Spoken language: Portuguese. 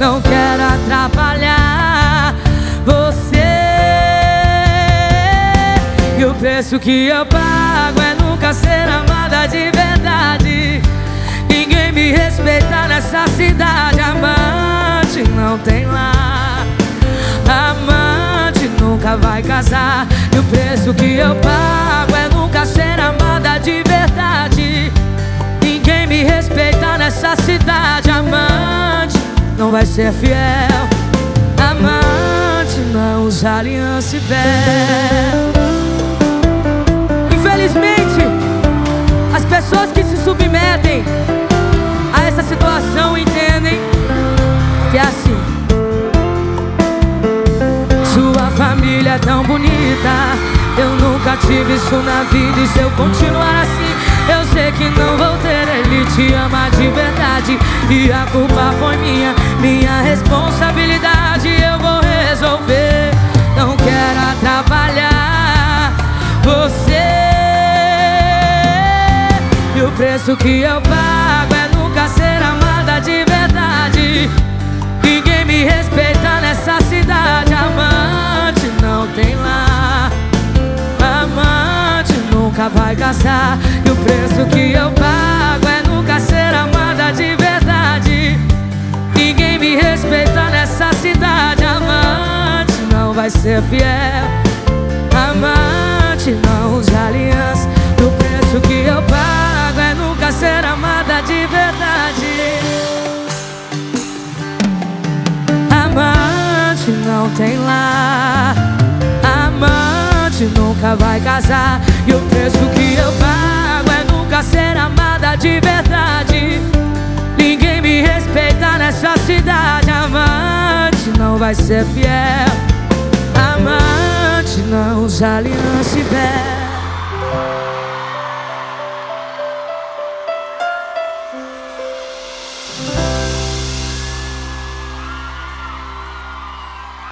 não quero atrapalhar você. E o preço que eu pago é nunca ser amada de verdade. Ninguém me respeita nessa cidade. Amante não tem lá. Amante nunca vai casar. E o preço que eu pago é nunca ser não vai ser fiel. Amante não usa aliança e véu. Infelizmente, as pessoas que se submetem a essa situação entendem que é assim. Sua família é tão bonita. Eu nunca tive isso na vida. E se eu continuar assim, eu sei que não vou ter. Ele te ama de verdade. E a culpa foi minha minha responsabilidade eu vou resolver. Não quero atrapalhar você. E o preço que eu pago nunca vai casar. E o preço que eu pago é nunca ser amada de verdade. Ninguém me respeita nessa cidade. Amante não vai ser fiel. Amante não usa aliança. O preço que eu pago é nunca ser amada de verdade. Amante não tem lar. Nunca vai casar. E o preço que eu pago é nunca ser amada de verdade. Nessa cidade. Amante não vai ser fiel. Amante não usa aliança e véu